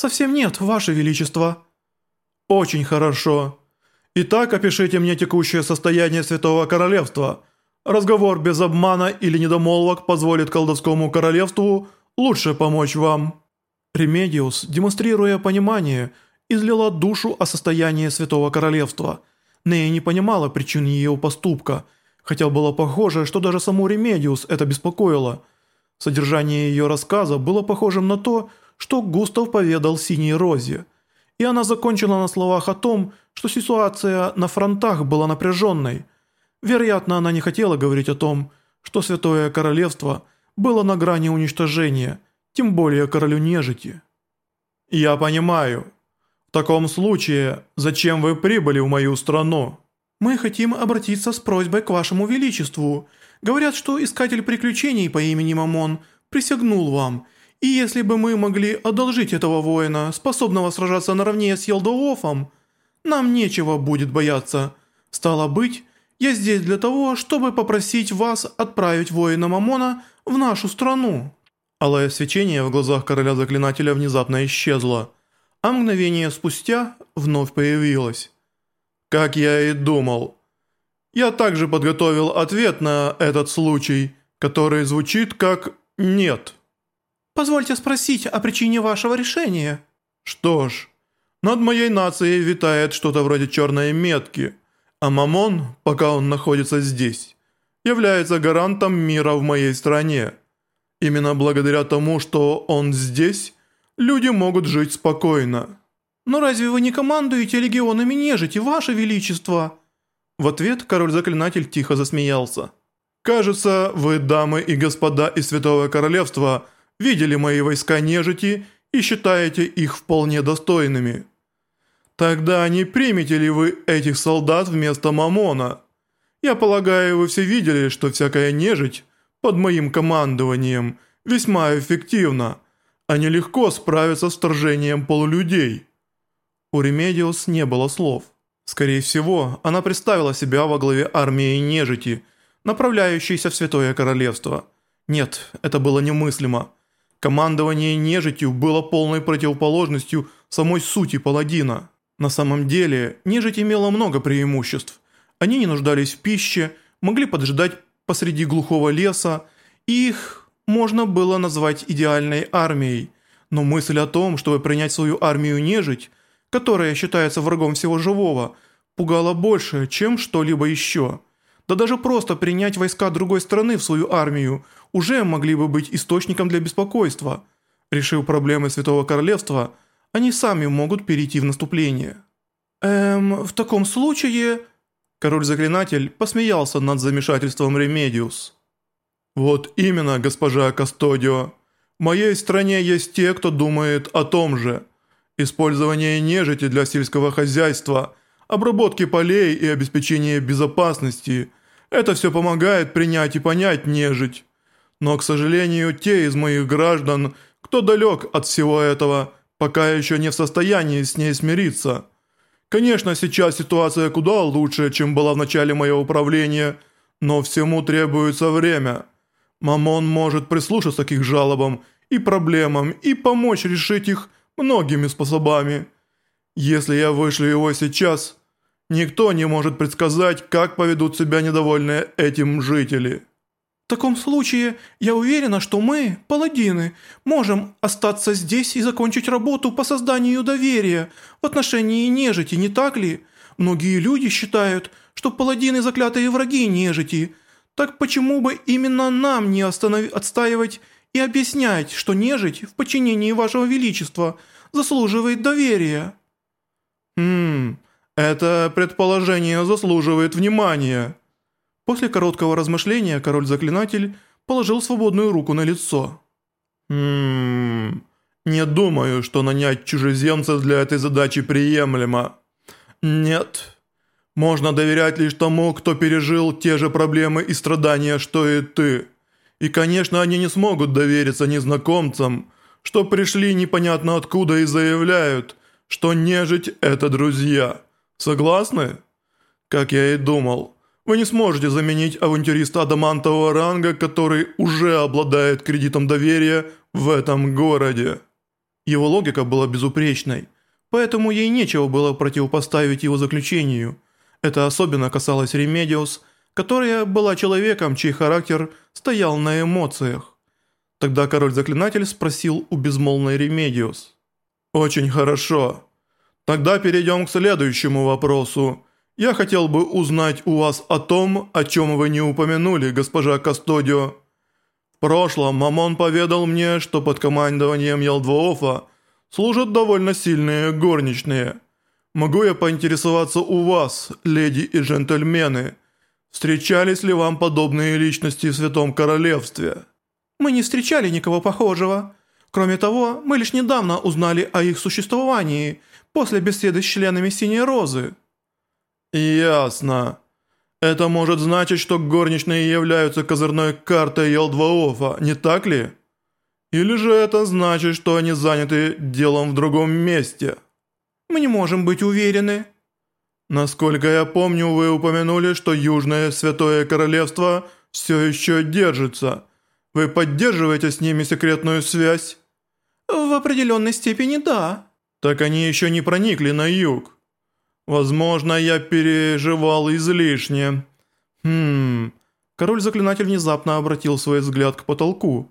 «Совсем нет, Ваше Величество». «Очень хорошо. Итак, опишите мне текущее состояние Святого Королевства. Разговор без обмана или недомолвок позволит колдовскому королевству лучше помочь вам». Ремедиус, демонстрируя понимание, излила душу о состоянии Святого Королевства. Нея не понимала причин ее поступка, хотя было похоже, что даже саму Ремедиус это беспокоило. Содержание ее рассказа было похожим на то, что Густав поведал Синей Розе. И она закончила на словах о том, что ситуация на фронтах была напряженной. Вероятно, она не хотела говорить о том, что Святое Королевство было на грани уничтожения, тем более королю нежити. «Я понимаю. В таком случае, зачем вы прибыли в мою страну?» «Мы хотим обратиться с просьбой к вашему величеству. Говорят, что искатель приключений по имени Мамон присягнул вам, и если бы мы могли одолжить этого воина, способного сражаться наравне с Елдоофом, нам нечего будет бояться. Стало быть, я здесь для того, чтобы попросить вас отправить воина Мамона в нашу страну». Алое свечение в глазах короля-заклинателя внезапно исчезло, а мгновение спустя вновь появилось. «Как я и думал. Я также подготовил ответ на этот случай, который звучит как «нет». «Позвольте спросить о причине вашего решения». «Что ж, над моей нацией витает что-то вроде черной метки, а Мамон, пока он находится здесь, является гарантом мира в моей стране». Именно благодаря тому, что он здесь, люди могут жить спокойно. Но разве вы не командуете легионами нежити, ваше величество? В ответ король-заклинатель тихо засмеялся. Кажется, вы, дамы и господа из Святого Королевства, видели мои войска нежити и считаете их вполне достойными. Тогда не примете ли вы этих солдат вместо Мамона? Я полагаю, вы все видели, что всякая нежить под моим командованием весьма эффективно, а нелегко справиться с вторжением полулюдей». У Ремедиус не было слов. Скорее всего, она представила себя во главе армии нежити, направляющейся в Святое Королевство. Нет, это было немыслимо. Командование нежитью было полной противоположностью самой сути паладина. На самом деле, нежить имела много преимуществ. Они не нуждались в пище, могли поджидать посреди глухого леса, их можно было назвать идеальной армией, но мысль о том, чтобы принять свою армию нежить, которая считается врагом всего живого, пугала больше, чем что-либо еще. Да даже просто принять войска другой страны в свою армию уже могли бы быть источником для беспокойства. Решив проблемы Святого Королевства, они сами могут перейти в наступление. «Эм, в таком случае...» Король-заклинатель посмеялся над замешательством Ремедиус. «Вот именно, госпожа Кастодио. В моей стране есть те, кто думает о том же. Использование нежити для сельского хозяйства, обработки полей и обеспечение безопасности – это все помогает принять и понять нежить. Но, к сожалению, те из моих граждан, кто далек от всего этого, пока еще не в состоянии с ней смириться». Конечно, сейчас ситуация куда лучше, чем была в начале моего управления, но всему требуется время. Мамон может прислушаться к их жалобам и проблемам и помочь решить их многими способами. Если я вышлю его сейчас, никто не может предсказать, как поведут себя недовольные этим жители». В таком случае, я уверена, что мы, паладины, можем остаться здесь и закончить работу по созданию доверия в отношении нежити, не так ли? Многие люди считают, что паладины заклятые враги нежити. Так почему бы именно нам не останов... отстаивать и объяснять, что нежить в подчинении вашего величества заслуживает доверия? Хм, это предположение заслуживает внимания. После короткого размышления король-заклинатель положил свободную руку на лицо. «Ммм... Не думаю, что нанять чужеземца для этой задачи приемлемо. Нет. Можно доверять лишь тому, кто пережил те же проблемы и страдания, что и ты. И, конечно, они не смогут довериться незнакомцам, что пришли непонятно откуда и заявляют, что нежить – это друзья. Согласны? Как я и думал». Вы не сможете заменить авантюриста адамантового ранга, который уже обладает кредитом доверия в этом городе. Его логика была безупречной, поэтому ей нечего было противопоставить его заключению. Это особенно касалось Ремедиус, которая была человеком, чей характер стоял на эмоциях. Тогда король-заклинатель спросил у безмолвной Ремедиус. «Очень хорошо. Тогда перейдем к следующему вопросу. Я хотел бы узнать у вас о том, о чем вы не упомянули, госпожа Кастодио. В прошлом Мамон поведал мне, что под командованием Ялдвоофа служат довольно сильные горничные. Могу я поинтересоваться у вас, леди и джентльмены, встречались ли вам подобные личности в Святом Королевстве? Мы не встречали никого похожего. Кроме того, мы лишь недавно узнали о их существовании после беседы с членами Синей Розы. «Ясно. Это может значить, что горничные являются козырной картой Елдваофа, не так ли? Или же это значит, что они заняты делом в другом месте?» «Мы не можем быть уверены». «Насколько я помню, вы упомянули, что Южное Святое Королевство все еще держится. Вы поддерживаете с ними секретную связь?» «В определенной степени да». «Так они еще не проникли на юг». Возможно, я переживал излишне. Хм... Король-заклинатель внезапно обратил свой взгляд к потолку.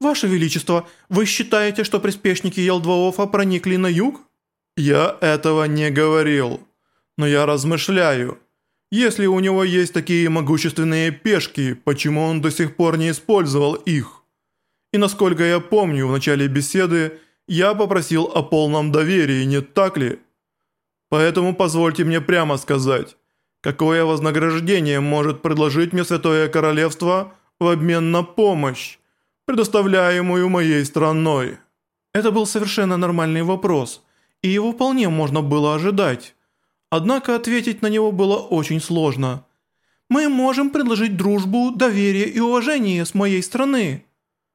«Ваше Величество, вы считаете, что приспешники Елдваофа проникли на юг?» «Я этого не говорил. Но я размышляю. Если у него есть такие могущественные пешки, почему он до сих пор не использовал их? И насколько я помню, в начале беседы я попросил о полном доверии, не так ли?» Поэтому позвольте мне прямо сказать, какое вознаграждение может предложить мне Святое Королевство в обмен на помощь, предоставляемую моей страной?» Это был совершенно нормальный вопрос, и его вполне можно было ожидать. Однако ответить на него было очень сложно. «Мы можем предложить дружбу, доверие и уважение с моей страны».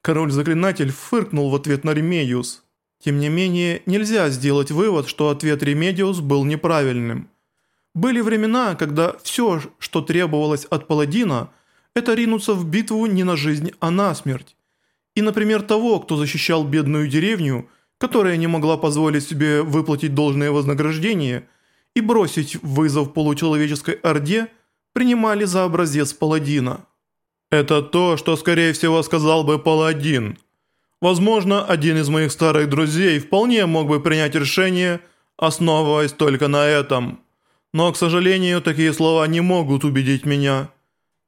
Король-заклинатель фыркнул в ответ на Ремедиус. Тем не менее, нельзя сделать вывод, что ответ Ремедиус был неправильным. Были времена, когда все, что требовалось от паладина, это ринуться в битву не на жизнь, а на смерть. И, например, того, кто защищал бедную деревню, которая не могла позволить себе выплатить должное вознаграждение и бросить вызов получеловеческой орде, принимали за образец паладина. «Это то, что, скорее всего, сказал бы паладин», Возможно, один из моих старых друзей вполне мог бы принять решение, основываясь только на этом. Но, к сожалению, такие слова не могут убедить меня.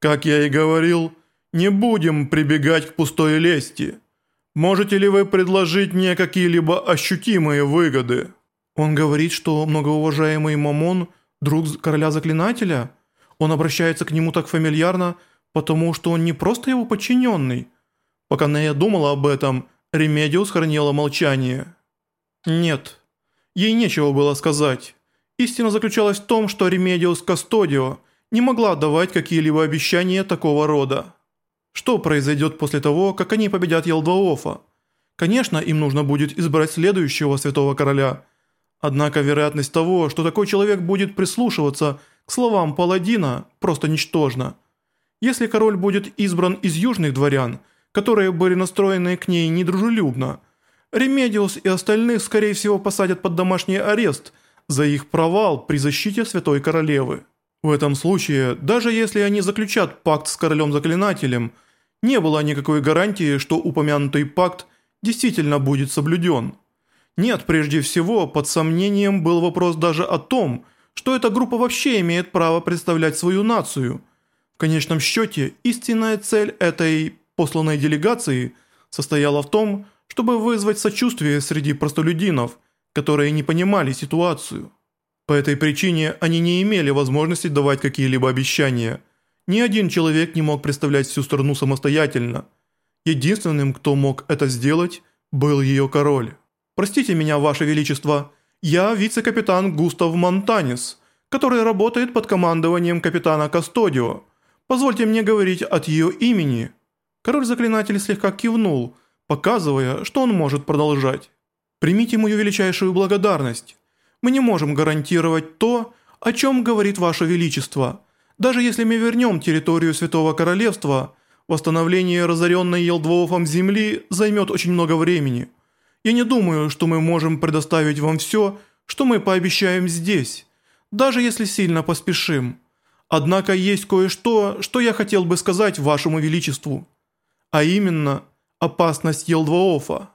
Как я и говорил, не будем прибегать к пустой лести. Можете ли вы предложить мне какие-либо ощутимые выгоды? Он говорит, что многоуважаемый Мамон – друг короля-заклинателя. Он обращается к нему так фамильярно, потому что он не просто его подчиненный – Пока Нея думала об этом, Ремедиус хранила молчание. Нет, ей нечего было сказать. Истина заключалась в том, что Ремедиус Кастодио не могла давать какие-либо обещания такого рода. Что произойдет после того, как они победят Ялдаваофа? Конечно, им нужно будет избрать следующего святого короля. Однако вероятность того, что такой человек будет прислушиваться к словам паладина, просто ничтожна. Если король будет избран из южных дворян – которые были настроены к ней недружелюбно. Ремедиус и остальных, скорее всего, посадят под домашний арест за их провал при защите Святой Королевы. В этом случае, даже если они заключат пакт с Королем-Заклинателем, не было никакой гарантии, что упомянутый пакт действительно будет соблюден. Нет, прежде всего, под сомнением был вопрос даже о том, что эта группа вообще имеет право представлять свою нацию. В конечном счете, истинная цель этой посланной делегации состояла в том, чтобы вызвать сочувствие среди простолюдинов, которые не понимали ситуацию. По этой причине они не имели возможности давать какие-либо обещания. Ни один человек не мог представлять всю страну самостоятельно. Единственным, кто мог это сделать, был ее король. «Простите меня, Ваше Величество, я вице-капитан Густав Монтанис, который работает под командованием капитана Кастодио. Позвольте мне говорить от ее имени». Король-заклинатель слегка кивнул, показывая, что он может продолжать. «Примите мою величайшую благодарность. Мы не можем гарантировать то, о чем говорит Ваше Величество. Даже если мы вернем территорию Святого Королевства, восстановление разоренной Елдвоуфом земли займет очень много времени. Я не думаю, что мы можем предоставить вам все, что мы пообещаем здесь, даже если сильно поспешим. Однако есть кое-что, что я хотел бы сказать вашему величеству, а именно опасность Елдваофа».